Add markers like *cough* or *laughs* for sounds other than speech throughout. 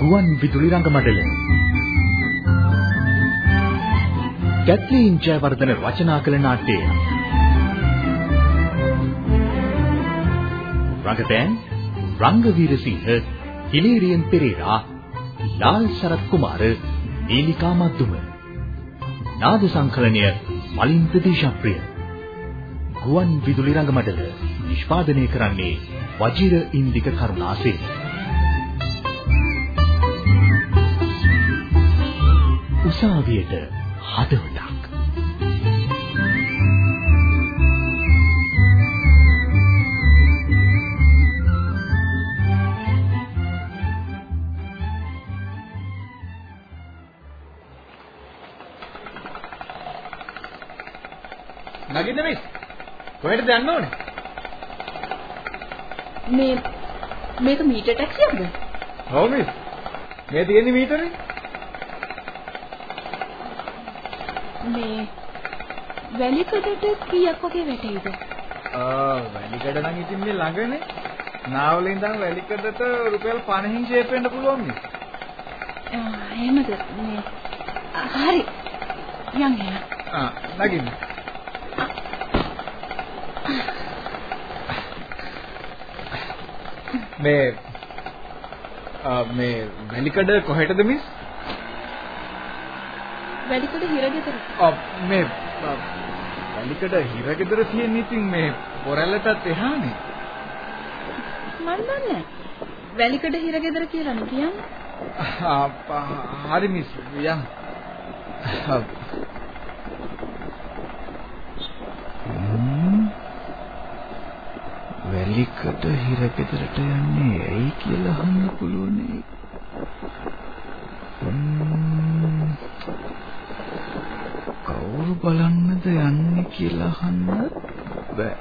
ගුවන් විදුලි රංගමඩල. කැත්ලීන් ජයවර්ධන රචනා කළ නාට්‍යය. රංගපෑම් රංගවීරසිංහ හිලේරියන් පෙරේරා ලාල් සරත් කුමාර නීලිකා මද්දුම. නාද සංකලනය මලින් ප්‍රදේශප්‍රිය ගුවන් විදුලි රංගමඩල නිෂ්පාදනය කරන්නේ වජිර ඉන්දික කරුණාසේන උසාවියට හදවතක් කොහෙටද යන්න ඕනේ මේ මේක මීටර් ටැක්සියක්ද? ඔව් මිස් මේ තියෙන්නේ මීටරේ මේ වැලිකඩට කීයක් වගේ වැටෙයිද? ආ වැලිකඩ නම් ඉතින් මේ ළඟනේ නාවල ඉඳන් වැලිකඩට රුපියල් 50න් ෂේප් වෙන්න පුළුවන් මිස් ආ එහෙමද? මේ හරි. යන් එන. ආ නගින්න මේ මේ වැලිකඩ කොහෙටද මිස් වැලිකඩ හිරගෙදර. ආ මේ වැලිකඩ හිරගෙදර තියෙන ඉතින් මේ බොරැල්ලටත් එහානේ මන් දන්නේ වැලිකඩ හිරගෙදර කියලා නේ කියන්නේ. හරි මිස් යන් ආ, වැලිකඩ හිරගෙදරට යන්නේ ඇයි කියලා අහන්න පුළුවනේ. කවුරු බලන්නද යන්නේ කියලා අහන්න බෑ.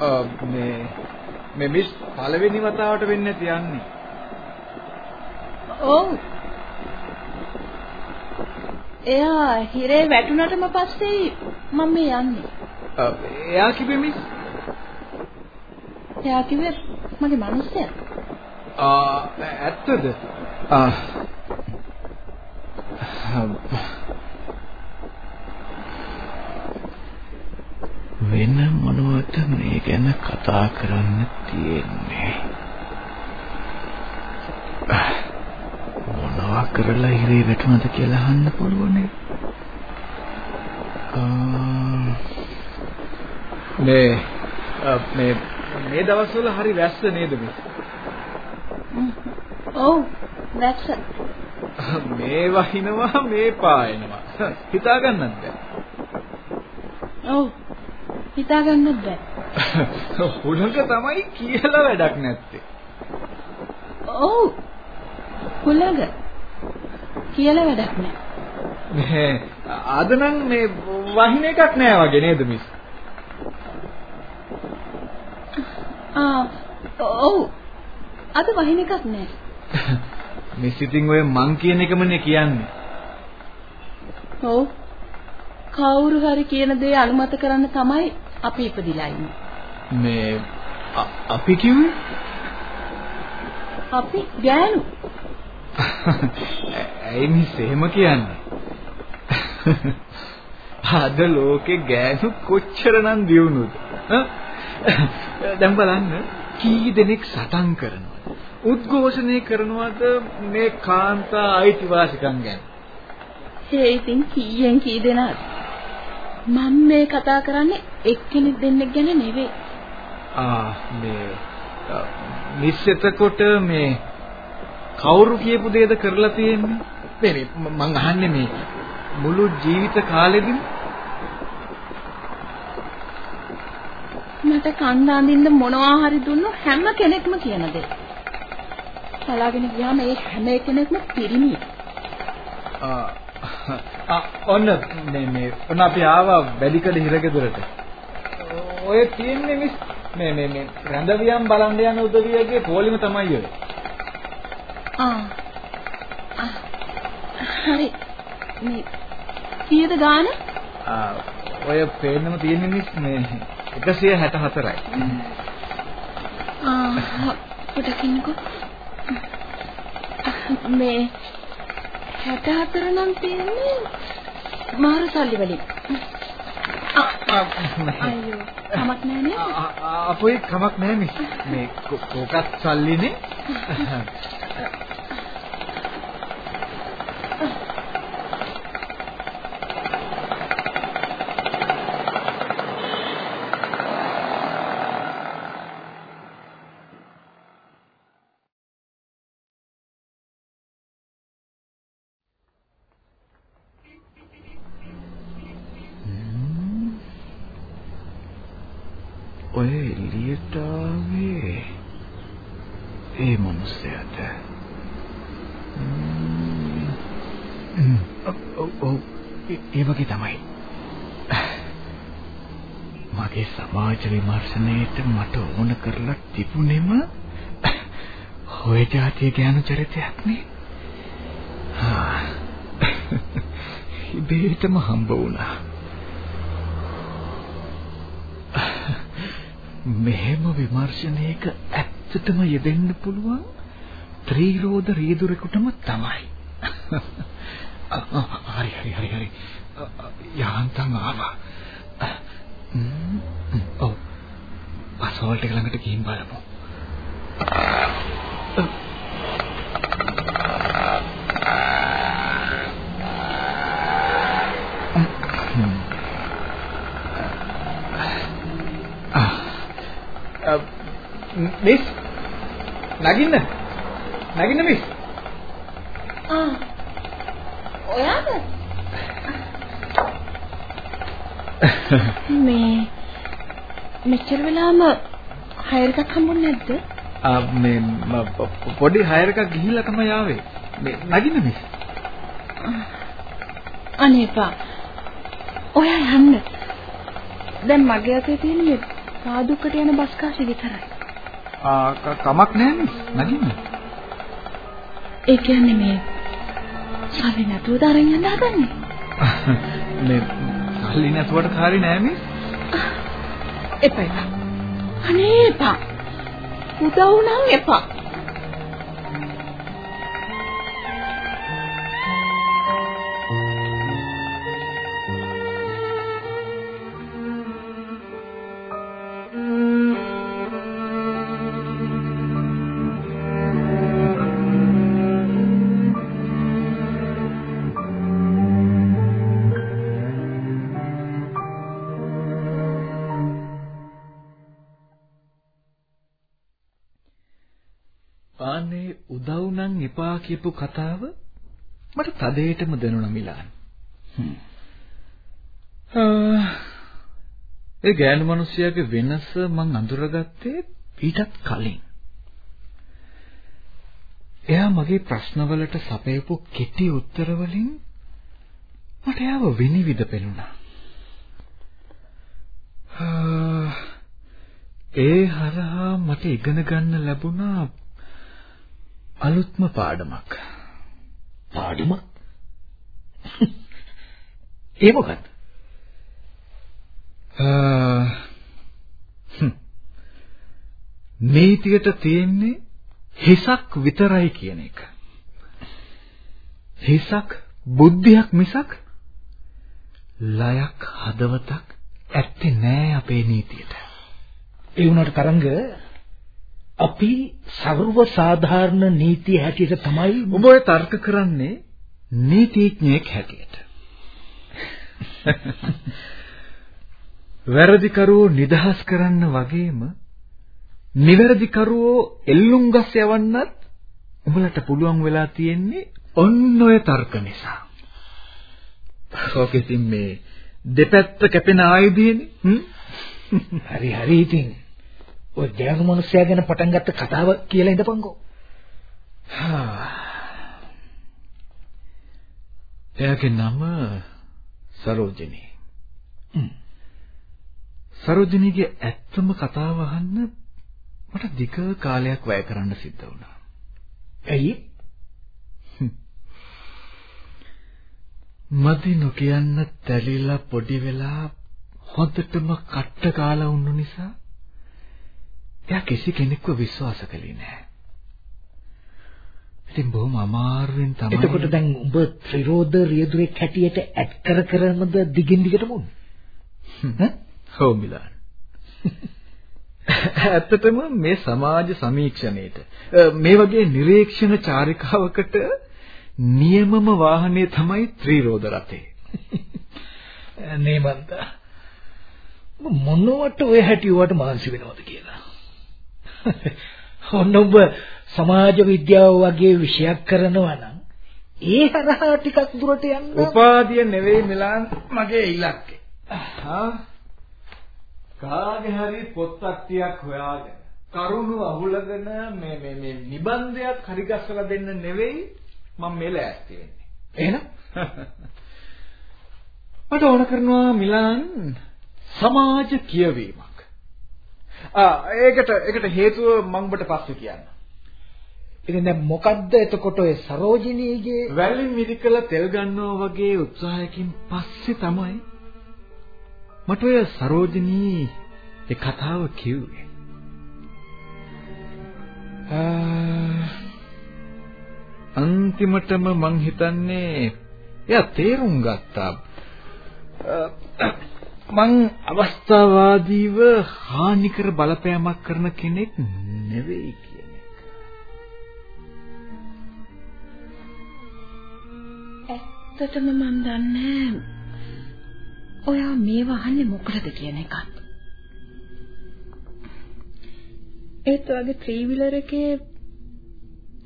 ආ මේ මේ මිස් පළවෙනි වතාවට වෙන්නේ නැති යන්නේ. ඔව්. එයා හිරේ වැටුණටම පස්සේ මම මේ යන්නේ. එයා කිව්වේ මිස් එයා කිව්වේ මගේ මිනිස්සයා. ආ ඇත්තද? ආ වෙන මොනවද මේ ගැන කතා කරන්න තියෙන්නේ? මොනවා කරලා හිරේ වැටුණද කියලා අහන්න පුළුවනේ. මේ ආ, මේ මේ දවස්වල හරි වැස්ස නේද මේ? ඔව්. it. මේ වහිනවා මේ පායනවා. හිතා ගන්නත් බෑ. ඔව්. හිතා ගන්නත් බෑ. හුලඟ තමයි කියලා වැඩක් නැත්තේ. ඔව්. හුලඟ. කියලා වැඩක් නෑ. මේ අද නම් මේ වහින එකක් නෑ වගේ නේද මිස්? ආ ඔව්. අද වහින එකක් නෑ. *laughs* මිස් ඉතින් ඔය මං කියන එකමනේ කියන්නේ. ඔව්. කවුරු හරි කියන දේ අනුමත කරන්න තමයි අපි ඉපදිලා ඉන්නේ. මේ අපි කිව්වේ අපි ගෑනු. *laughs* ඇයි මිස් එහෙම කියන්නේ? *laughs* අද ලෝකේ ගෑනු කොච්චරනම් දියුණුද? ඈ? දැන් බලන්න කී දෙනෙක් සටන් කරනවද? උද්ඝෝෂණය කරනවද මේ කාන්තා අයිතිවාසිකම් ගැන? ඒ ඉතින් කීයෙන් කී දෙනාද? මම මේ කතා කරන්නේ එක්කෙනෙක් දෙන්නෙක් ගැන නෙවෙයි. ආ මේ එතකොට මේ කවුරු කියපු දේද කරලා තියෙන්නේ? ම- මං අහන්නේ මේ මුළු ජීවිත කාලෙදිම මට කන්න අඳින්න මොනවා හරි දුන්නු හැම කෙනෙක්ම කියන දේ. බලාගෙන ගියාම ඒ හැම කෙනෙක්ම පිරිමියි. ආ ආ, ඔන්න මේ මේ ඔන්න අපි ආවා වැලිකඩ හිරගෙදරට. ඔය තියෙන්නේ මිස් මේ මේ මේ රැඳවියන් බලන්න යන උදවියගේ පොලිම තමයි ඔය. ආ. ආ. හරි. මේ කීයද ගාන? ඔය පේන්නම තියෙන්නේ මිස් මේ 164යි. ආ පොඩකින්කෝ. මේ 64 නම් තියෙන්නේ මාරු සල්ලි වලින්. අයියෝ කමක් නෑ නේද? අපොයි කමක් නෑ මිස්. මේ කොකත් සල්ලිනේ. ඔය එළියට ආවේ ඒ මොනසයද? ඔව් ඔව් ඒ වගේ තමයි. මගේ සමාජ විමර්ශනයේට මට ඕන කරලා තිබුණෙම *coughs* ඔය જાතිය ගැන චරිතයක් නේ. හා *coughs* ඉබේටම හම්බ වුණා. *coughs* මෙහෙම විමර්ශනයක ඇත්තටම යෙදෙන්න පුළුවන් ත්‍රිරෝධ රීදුරෙකුටම තමයි. හරි හරි හරි හරි. යාන්තම් ආවා. ඔව්. පස්වලට ළඟට ගිහින් බලමු. මිස් නගින්න නගින්න මිස් ආ ඔයාද *laughs* මේ මෙච්චර වෙලාම හයර් එකක් හම්බුනේ නැද්ද? මේ පොඩි හයර් එකක් ගිහිල්ලා තමයි ආවේ. මේ නගින්න මිස්. අනේපා ඔයා යන්න දැන් මගේ අතේ තියෙන මේ සාදුකට යන බස් කාසිය විතරයි. ආ කමක් නැහැ මිස්. නගින්න. ඒ කියන්නේ මේ සල්ලි නැතුව දරන් යන්න හදන්නේ. *laughs* මේ සල්ලි නැතුවට කාරි නෑ මිස්. එපා එපා. අනේ එපා. උදව් නම් එපා. එපා කියපු කතාව මට තදේටම දැනුණා මිලාන්. ඒ ගෑනු මිනිහයාගේ වෙනස මං අඳුරගත්තේ ඊටත් කලින්. එයා මගේ ප්‍රශ්නවලට සපයපු කෙටි උත්තර වලින් මට එයාව විනිවිද පෙනුණා. ඒ හරහා මට ඉගෙන ගන්න ලැබුණා අලුත්ම පාඩමක්. පාඩමක්? *laughs* ඒ මොකක්ද? නීතියට තියෙන්නේ හිසක් විතරයි කියන එක. හිසක් බුද්ධියක් මිසක් ලයක් හදවතක් ඇත්තේ නෑ අපේ නීතියට. ඒ වුණාට තරංග අපි සර්ව සාධාරණ නීතිය හැටියට තමයි ඔබ ඔය තර්ක කරන්නේ නීතිඥයෙක් හැටියට. වැරදිකරුවෝ නිදහස් කරන්න වගේම නිවැරදිකරුවෝ එල්ලුම් ගස් යවන්නත් උඹලට පුළුවන් වෙලා තියෙන්නේ ඔන්න ඔය තර්ක නිසා. ඕකෙතින් මේ දෙපැත්ත කැපෙන ආයුධයනේ. හරි හරි ඉතින් ඔය ගෑනු මිනිස්සයා ගැන පටන් ගත්ත කතාව කියලා ඉඳපන්කෝ. එයාගේ නම සරෝජිනී. සරෝජිනීගේ ඇත්තම කතාව අහන්න මට දිග කාලයක් වැය කරන්න සිද්ධ වුණා. ඇයි? මදි නොකියන්න තැලිලා පොඩි වෙලා හොඳටම කට්ට කාලා වුණු නිසා එයා කිසි කෙනෙක්ව විශ්වාස කළේ නැහැ. ඉතින් බොහොම අමාරුවෙන් තමයි එතකොට දැන් උඹ ත්‍රිරෝධ රියදුරෙක් හැටියට ඇඩ් කර කරමද දිගින් දිගටම උන්නේ? හ්ම්. මිලාන්. *laughs* ඇත්තටම මේ සමාජ සමීක්ෂණයේට මේ වගේ නිරීක්ෂණ චාරිකාවකට නියමම වාහනේ තමයි ත්‍රිරෝධ රථේ. *laughs* නේමන්ත. මොනවට ඔය හැටි වට මානසි වෙනවද කියලා. *laughs* ඔන්න ඔබ සමාජ විද්‍යාව වගේ විෂයක් කරනවා නම් ඒ හරහා ටිකක් දුරට යන්න. උපාධිය නෙවෙයි මිලාන් මගේ ඉලක්කය. හා කාගේ හරි පොත්තක් ටිකක් හොයාගෙන කරුණු අහුලගෙන මේ මේ මේ නිබන්ධයක් හරි ගස්සලා දෙන්න නෙවෙයි මම මේ ලෑස්ති වෙන්නේ. එහෙනම් *laughs* මට ඕන කරනවා මිලාන් සමාජ කියවීමක්. ආ ඒකට ඒකට හේතුව මම ඔබට පස්සේ කියන්නම්. ඉතින් දැන් මොකද්ද එතකොට ඔය සරෝජිනීගේ වැලින් මිරිකල තෙල් ගන්නවා වගේ උත්සාහයකින් පස්සේ තමයි මට ඔය සරෝජිනී ඒ කතාව කිව්වේ. අන්තිමටම මං හිතන්නේ එයා තේරුම් ගත්තා. මං අවස්ථාවාදීව හානිකර බලපෑමක් කරන කෙනෙක් නෙවෙයි කියන එක. ඇත්තටම මන් දන්නේ ඔයා මේ වහන්නේ මොකටද කියන එකත්. ඒත් වගේ ත්‍රී වීලර් එකේ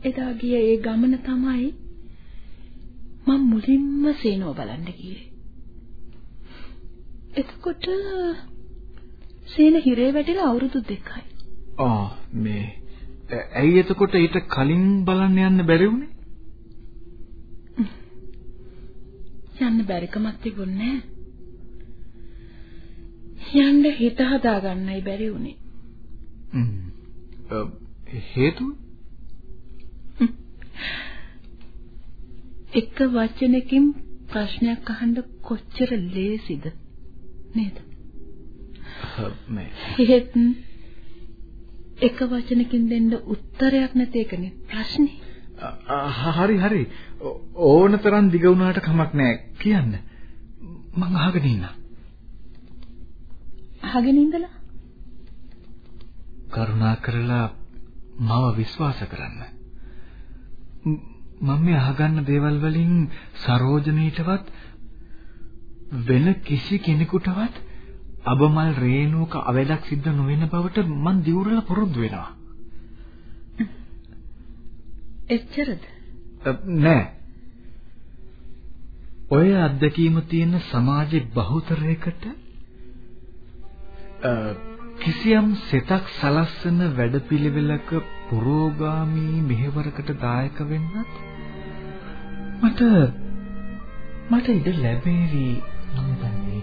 එදා ගිය ඒ ගමන තමයි මම මුලින්ම සේනව බලන්න ගියේ. එතකොට සේන හිරේ වැටිලා අවුරුදු දෙකයි. ආ මේ ඇයි එතකොට ඊට කලින් බලන්න යන්න බැරි වුනේ? යන්න බැරිකමක් තිබුණේ යන්න හිත හදා ගන්නයි බැරි වුනේ. හේතුව? එක වචනකින් ප්‍රශ්නයක් අහන්න කොච්චර ලේසිද නේද? මේ ඒත් එක වචනකින් දෙන්න උත්තරයක් නැති එකනේ ප්‍රශ්නේ. හරි හරි. ඕනතරම් දිග වුණාට කමක් නැහැ කියන්න. මං අහගෙන ඉන්නම්. අහගෙන ඉඳලා? කරුණා කරලා මාව විශ්වාස කරන්න. මම මේ අහගන්න දේවල් වලින් සරෝජනීටවත් වෙන කිසි කෙනෙකුටවත් අබමල් රේණුක අවැඩක් සිද්ධ නොවෙන බවට මං දිවුරලා පුරුදු වෙනවා. එච්චරද? නෑ. ඔය අත්දැකීම තියෙන සමාජේ බහුතරයකට කිසියම් සෙතක් සලස්සන වැඩපිළිවෙලක පුරෝගාමී මෙහෙවරකට දායක වෙන්නත් මට මට ඉඩ ලැබෙවි මම දන්නේ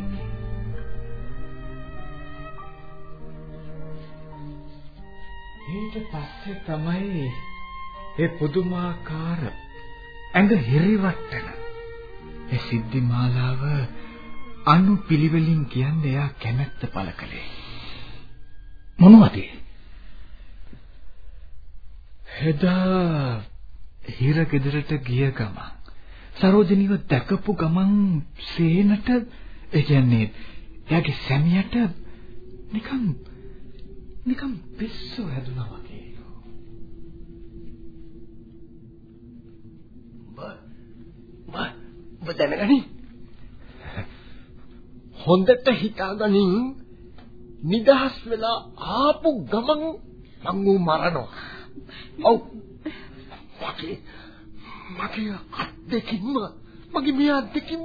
ඊට පස්සේ තමයි ඒ පුදුමාකාර ඇඟ හිරිවට්ටන. ඒ සිද්ධි මාලාව අනු පිළිවෙලින් කියන්නේ එයා කැමැත්ත පළ කළේ. මොනවද? එදා හිර ගෙදරට ගිය ගමන් සරෝජනීව දැකපු ගමන් සේනට ඒ කියන්නේ එයාගේ සැමියට නිකන් නිකන් පිස්සු හැදුනා වගේ. ඔබ දැනගනි හොඳට හිතාගනින් නිදහස් වෙලා ආපු ගමන් මං ඌ මරනවා. ඔව්. මගේ මගේ දෙකින්ම මගේ මේ අත් දෙකින්ම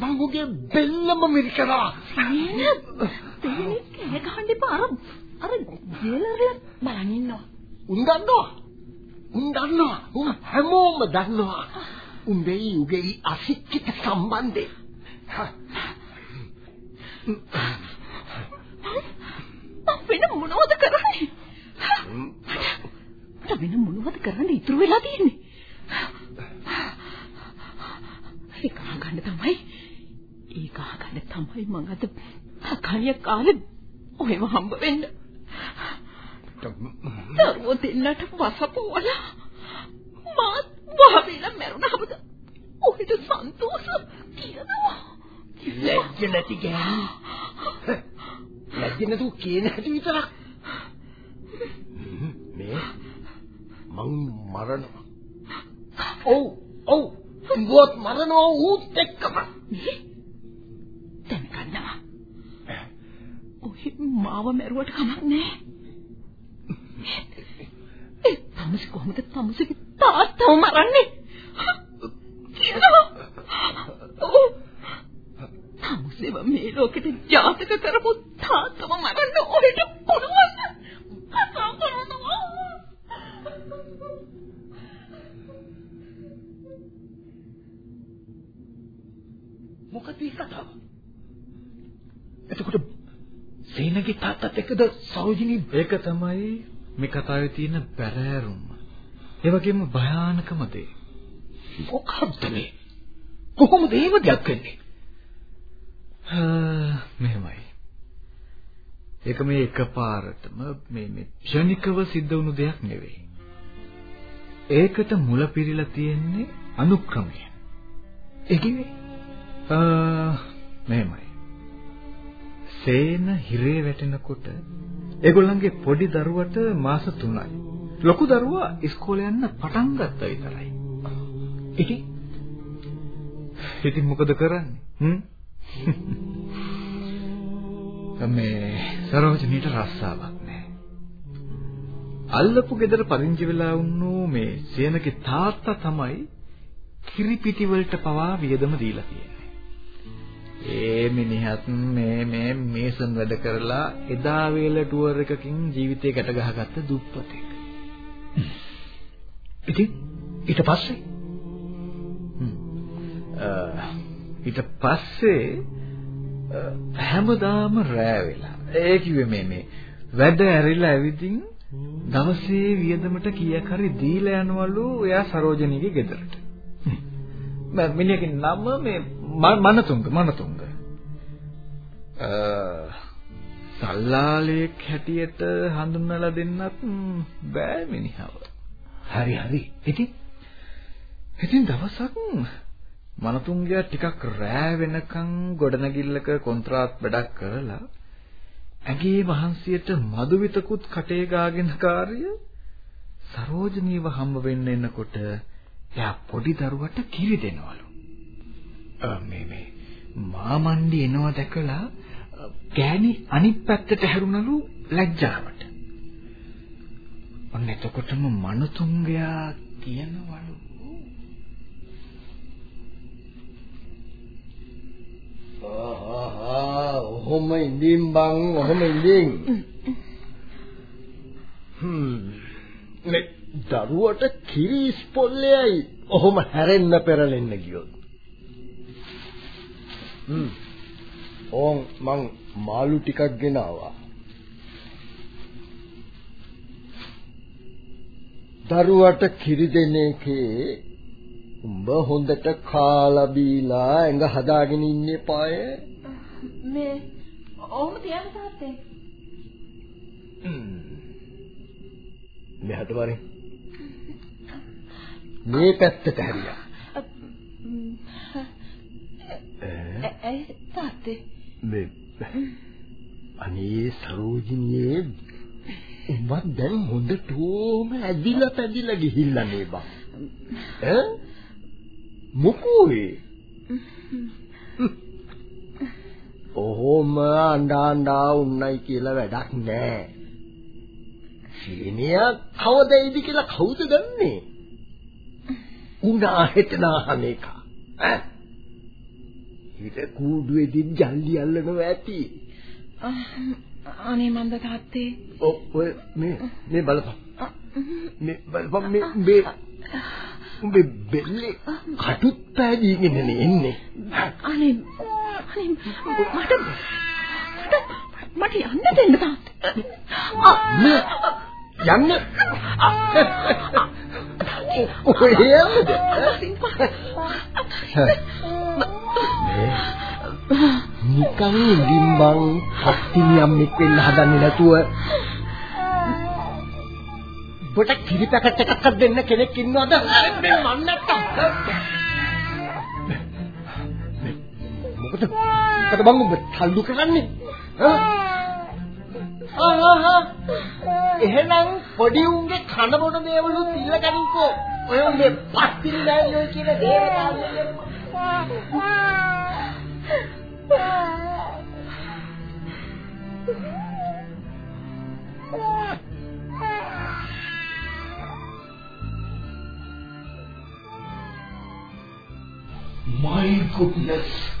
මං ඌගේ බෙල්ලම දෙන්නේ කෑ ගහන්න එපා අර අර ජේලර්ලා බලන් ඉන්නවා. උන් දන්නවා. උන් දන්නවා. උන් හැමෝම දන්නවා. උඹේ උගේ අසික්කිත සම්බන්ධේ. වෙන මොනවද කරන්නේ? වෙන මොනවද කරන්න ඉතුරු වෙලා තියෙන්නේ? ඒක අහගන්න තමයි. ඒක අහගන්න තමයි මං අද තකණිය කාලේ ඔහෙම හම්බ වෙන්න. දරුවෝ දෙන්නට වසපුවලා මාත් වහවිලා මරුණාමද ඔහෙට සන්තෝෂ තියනවා. ලැජ්ජ නැති ගෑණි. ලැජ්ජ නැතුව කියන හැටි විතරක්. මේ මං මරනවා. ඔව් ඔව් උඹවත් මරනවා ඌත් එක්කම. දැන් ගන්නවා. ඔහෙ මාව මරුවට කමක් නැහැ. තමස් කොහොමද තමස්ගේ තාත්තව මරන්නේ? තමස්ව මේ ලෝකෙට ජාතක කරපු තාත්තව මරන්න ඔහෙට පුළුවන්. කතා කරනවා. මොකද මේ කතාව? එතකොට සේනගේ තාත්තත් එක්කද සෞජිනී ඒක තමයි මේ කතාවේ තියෙන බැරෑරුම. ඒ වගේම භයානකම දේ. මොකක්ද මේ? කොහොමද එහෙම දෙයක් වෙන්නේ? මෙහෙමයි. ඒක මේ එකපාරටම මේ මේ ක්ෂණිකව සිද්ධ වුණු දෙයක් නෙවෙයි. ඒකට මුල පිරීලා තියෙන්නේ අනුක්‍රමය. ඒ කිව්වේ මෙහෙමයි. සේන හිරේ වැටෙනකොට ඒගොල්ලන්ගේ පොඩි දරුවට මාස 3යි. ලොකු දරුවා ඉස්කෝලේ යන්න පටන් ගත්තා විතරයි. ඉතින් ඉතින් මොකද කරන්නේ? හ්ම්? *laughs* මේ සරෝජනීට රස්සාවක් නැහැ. අල්ලපු ගෙදර පදිංචි වෙලා වුණු මේ සේනගේ තාත්තා තමයි කිරිපිටි වලට පවා වියදම දීලා තියෙන්නේ. ඒ මිනිහත් මේ මේ මේසන් වැඩ කරලා එදා වේල ටුවර් එකකින් ජීවිතේ ගැට ගහගත්ත දුප්පතෙක්. *laughs* ඉතින් ඊට පස්සේ ඊට පස්සේ හැමදාම රෑ වෙලා ඒ කිව්වේ මේ මේ වැඩ ඇරිලා ඇවිදින් දවසේ වියදමට කීයක් හරි දීලා යනවලු එයා සරෝජනීගේ ගෙදරට. මිනිහගේ නම මේ මනතුංග මනතුංග. අ සල්ලාලෙක් හැටියට හඳුන්වලා දෙන්නත් බෑ මිනිහව. හරි හරි. ඉතින් ඉතින් දවසක් මනතුංගයා ටිකක් රෑ වෙනකන් ගොඩනැගිල්ලක කොන්ත්‍රාත් වැඩක් කරලා ඇගේ මහන්සියට මදුවිතකුත් කටේ ගාගෙන කාර්ය සරෝජනීව හම්බ වෙන්න එනකොට එයා පොඩි දරුවට කිරි දෙනවලු. මේ මේ මාමණ්ඩි එනවා දැකලා ගෑණි අනිත් පැත්තට හැරුණලු ලැජ්ජාවට. ඔන්න එතකොටම මනතුංගයා කියනවලු ආහා ඔහොම ඉඳින් බං ඔහොම ඉඳින් හ්ම් දරුවට කිරි ඉස්පොල්ලෙයි ඔහොම හැරෙන්න පෙරලෙන්න ගියොත්. හ්ම්. ඕන් මං මාළු ටිකක් ගෙනාවා දරුවට කිරි දෙන එකේ උඹ හොඳට කාලා බීලා ඇඟ හදාගෙන ඉන්නේ පාය මේ ඔහොම තියන්න තාත්තේ. මෙහාට වරේ මේ පැත්තට හැරියා. ඇයි තාත්තේ? මේ අනේ සරෝජිනියේ උඹ දැන් හොඳටම ඇදිලා පැදිලා ගිහිල්ලා නේ බං. ඈ? මොකෝයි ඔහොම අඬා උන්නයි කියලා වැඩක් නෑ. සීනියා කවදයිද කියලා කවුද දන්නේ උනා හෙටනා මේක ඈ හිත කූඩුවේදී ජල්ලි අල්ලනවා ඇති අනේ මන්ද තාත්තේ. ඔය මේ මේ බලපන් මේ බලපන් මේ මේ උඹේ බෙල්ලේ කටුත් පෑදීගෙන එන්නේ. අනේ අනේ මට මට යන්න දෙන්න තාත්තා. යන්න. ඔය යන්නද? නිකන් ලිම්බන් හත්තිනියම් එක් වෙන්න හදන්නේ නැතුව ඔබට කිරි පැකට් එකක් දෙන්න කෙනෙක් ඉන්නවද? මේ මන් නැත්තම්. මොකද? මොකද බං ඔබ තල්ලු කරන්නේ? ආහා එහෙනම් පොඩි උන්ගේ කන බොන දේවලුත් ඉල්ල ගනින්කෝ. ඔය උන්ගේ පස්තිරි නෑයෝ කියන දේවතාවෝ. My goodness.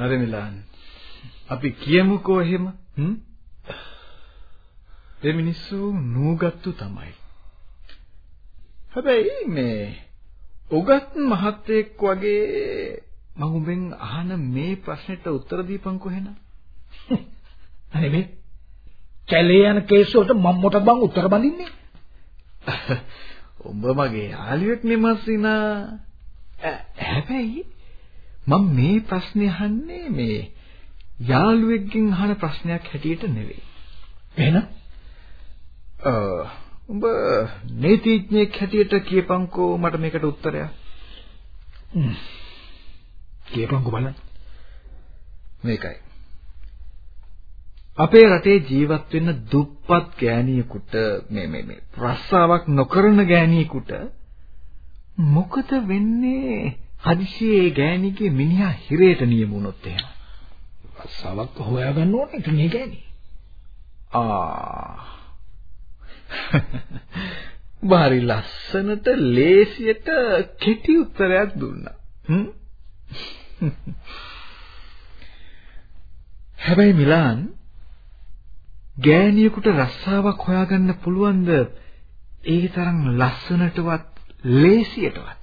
හරි මිලාන්. අපි කියමුකෝ එහෙම. හ්ම්? ඒ මිනිස්සු නූගත්තු තමයි. හැබැයි මේ උගත් මහත්තයෙක් වගේ මම උඹෙන් අහන මේ ප්‍රශ්නෙට උත්තර දීපන්කෝ එහෙනම්. *laughs* අනේ මේ කැලේ යන කේස් වලට මම මොකටද බං උත්තර බඳින්නේ? *laughs* උඹ මගේ යාළුවෙක් නෙමසිනා. හැබැයි මම මේ ප්‍රශ්නේ අහන්නේ මේ යාළුවෙක්ගෙන් අහන ප්‍රශ්නයක් හැටියට නෙවෙයි. එහෙනම් උඹ නීතිඥයෙක් හැටියට කියපන්කෝ මට මේකට උත්තරයක්. කියපන්කෝ බලන්න. මේකයි. අපේ රටේ ජීවත් වෙන්න දුප්පත් ගෑණියෙකුට මේ මේ මේ රස්සාවක් නොකරන ගෑණියෙකුට මොකද වෙන්නේ හදිසියේ ගෑණිගේ මිනිහා හිරේට නියමුනොත් එහෙම. රස්සාවක් හොයාගන්න ඕනේ මේ ගෑණි. ආ. බාරි ලස්සනට ලේසියට කෙටි උත්තරයක් දුන්නා. හැබැයි මිලාන් ගෑණියෙකුට රස්සාවක් හොයාගන්න පුළුවන්ද? ඒ තරම් ලස්සනටවත් ලේසියටවත්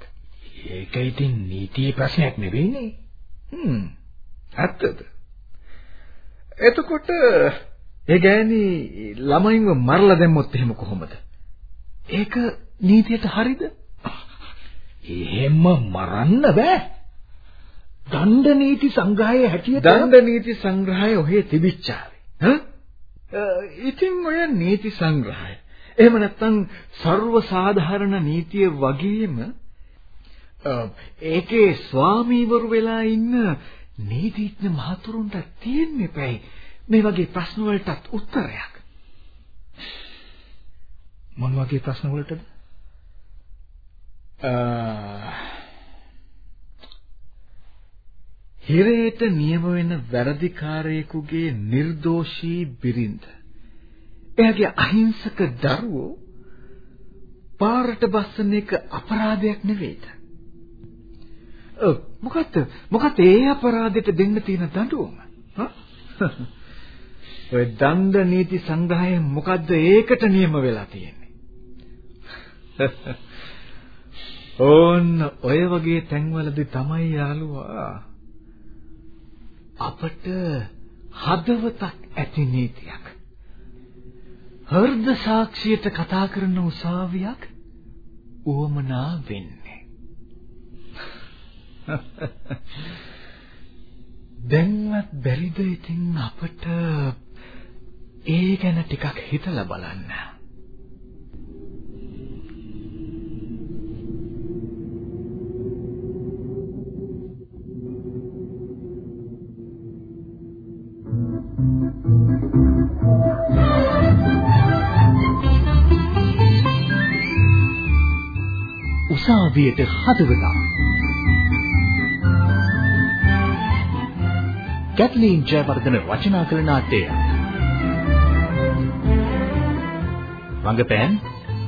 ඒක ඉතින් නීතියේ ප්‍රශ්නයක් නෙවෙයිනේ. හ්ම්. ඇත්තද? එතකොට ඒ ගෑණි ළමයින්ව මරලා දැම්මොත් එහෙම කොහොමද? ඒක නීතියට හරිද? එහෙම මරන්න බෑ. දණ්ඩ නීති සංග්‍රහයේ හැටියට දණ්ඩ නීති සංග්‍රහය ඔහේ තිබිච්චාවේ. හ්ම් ඉතින් ඔය නීති සංග්‍රහය. එහෙම නැත්නම් ਸਰව සාධාරණ නීතිය වගේම ඒකේ ස්වාමීවරු වෙලා ඉන්න නීතිඥ මහතුරුන්ට තියෙන්න එපැයි මේ වගේ ප්‍රශ්න වලටත් උත්තරයක්. මොන වගේ ප්‍රශ්න වලටද? හිරේට නියම වෙන වැරදිකාරයෙකුගේ නිර්දෝෂී බිරිඳ. එයාගේ අහිංසක දරුවෝ පාරට බස්සන එක අපරාධයක් නෙවෙයිද? ඔව් මොකද්ද? මොකද ඒ අපරාධෙට දෙන්න තියෙන දඬුවම? *laughs* ඔය දණ්ඩ නීති සංග්‍රහයෙන් මොකද්ද ඒකට නියම වෙලා තියෙන්නේ? *laughs* ඕන්න ඔය වගේ තැන්වලදී තමයි යාළුවා අපට හදවතක් ඇති නීතියක් හෘද සාක්ෂියට කතා කරන උසාවියක් උවමනා වෙන්නේ *laughs* දැන්වත් බැරිද ඉතින් අපට ඒ ගැන ටිකක් හිතලා බලන්න? උසාවියට හදවතක් කැට්ලින් ජයවර්ධන රචනා කළ 나ට්‍යය රංගපෑම්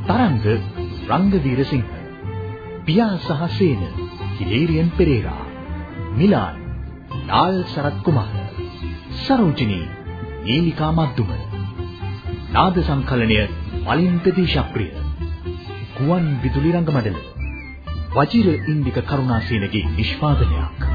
තරංග රංගවීරසිංහ පියා සහ සේන හිලේරියන් පෙරේරා. මිලාන් ලාල් සරත් කුමාර සරෝජිනී නීලිකා මද්දුම. නාද සංකලනය මලින් ප්‍රදීශප්‍රිය ගුවන් විදුලි රංග මඩල වජිර ඉන්දික කරුණාසේනගේ නිෂ්පාදනයක්.